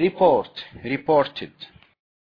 report reported.